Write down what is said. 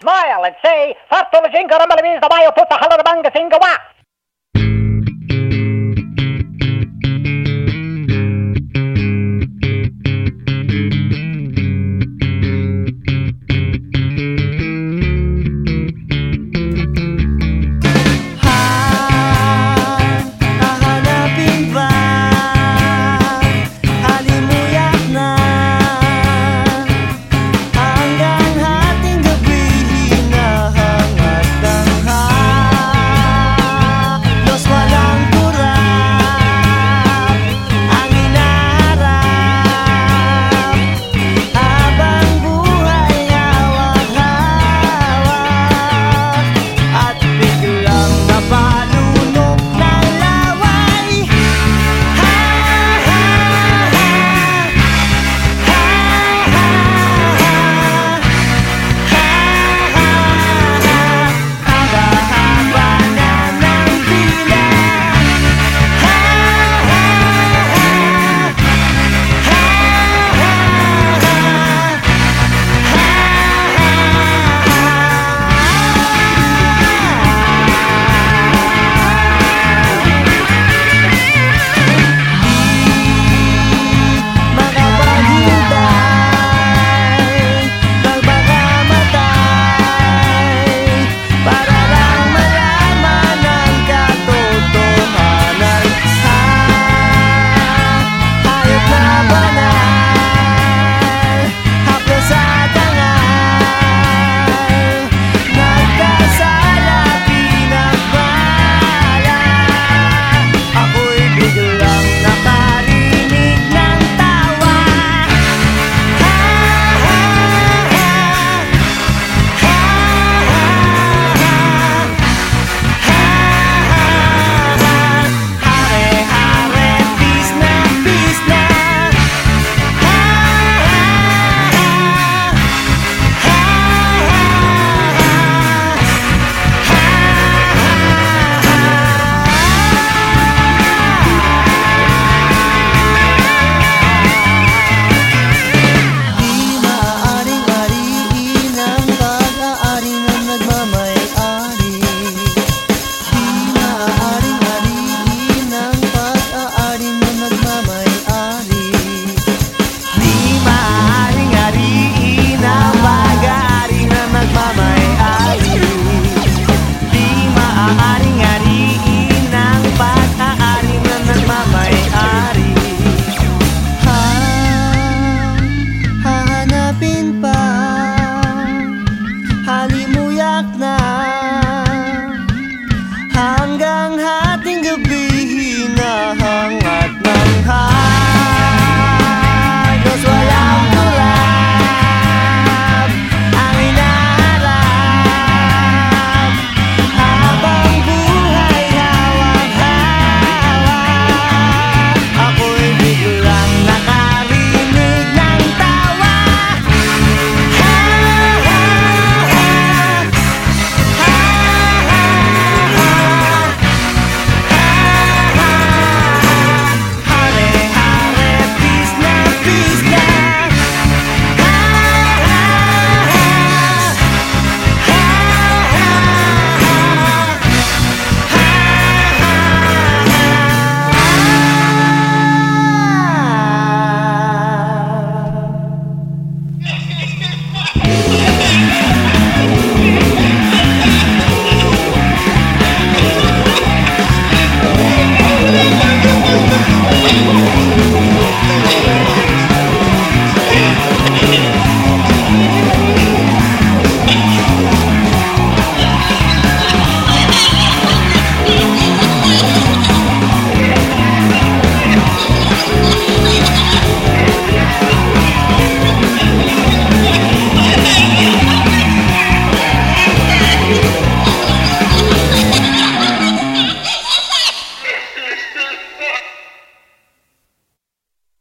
Smile and say, Fatto la jinga ramalavis the mayo singa wa. you'll be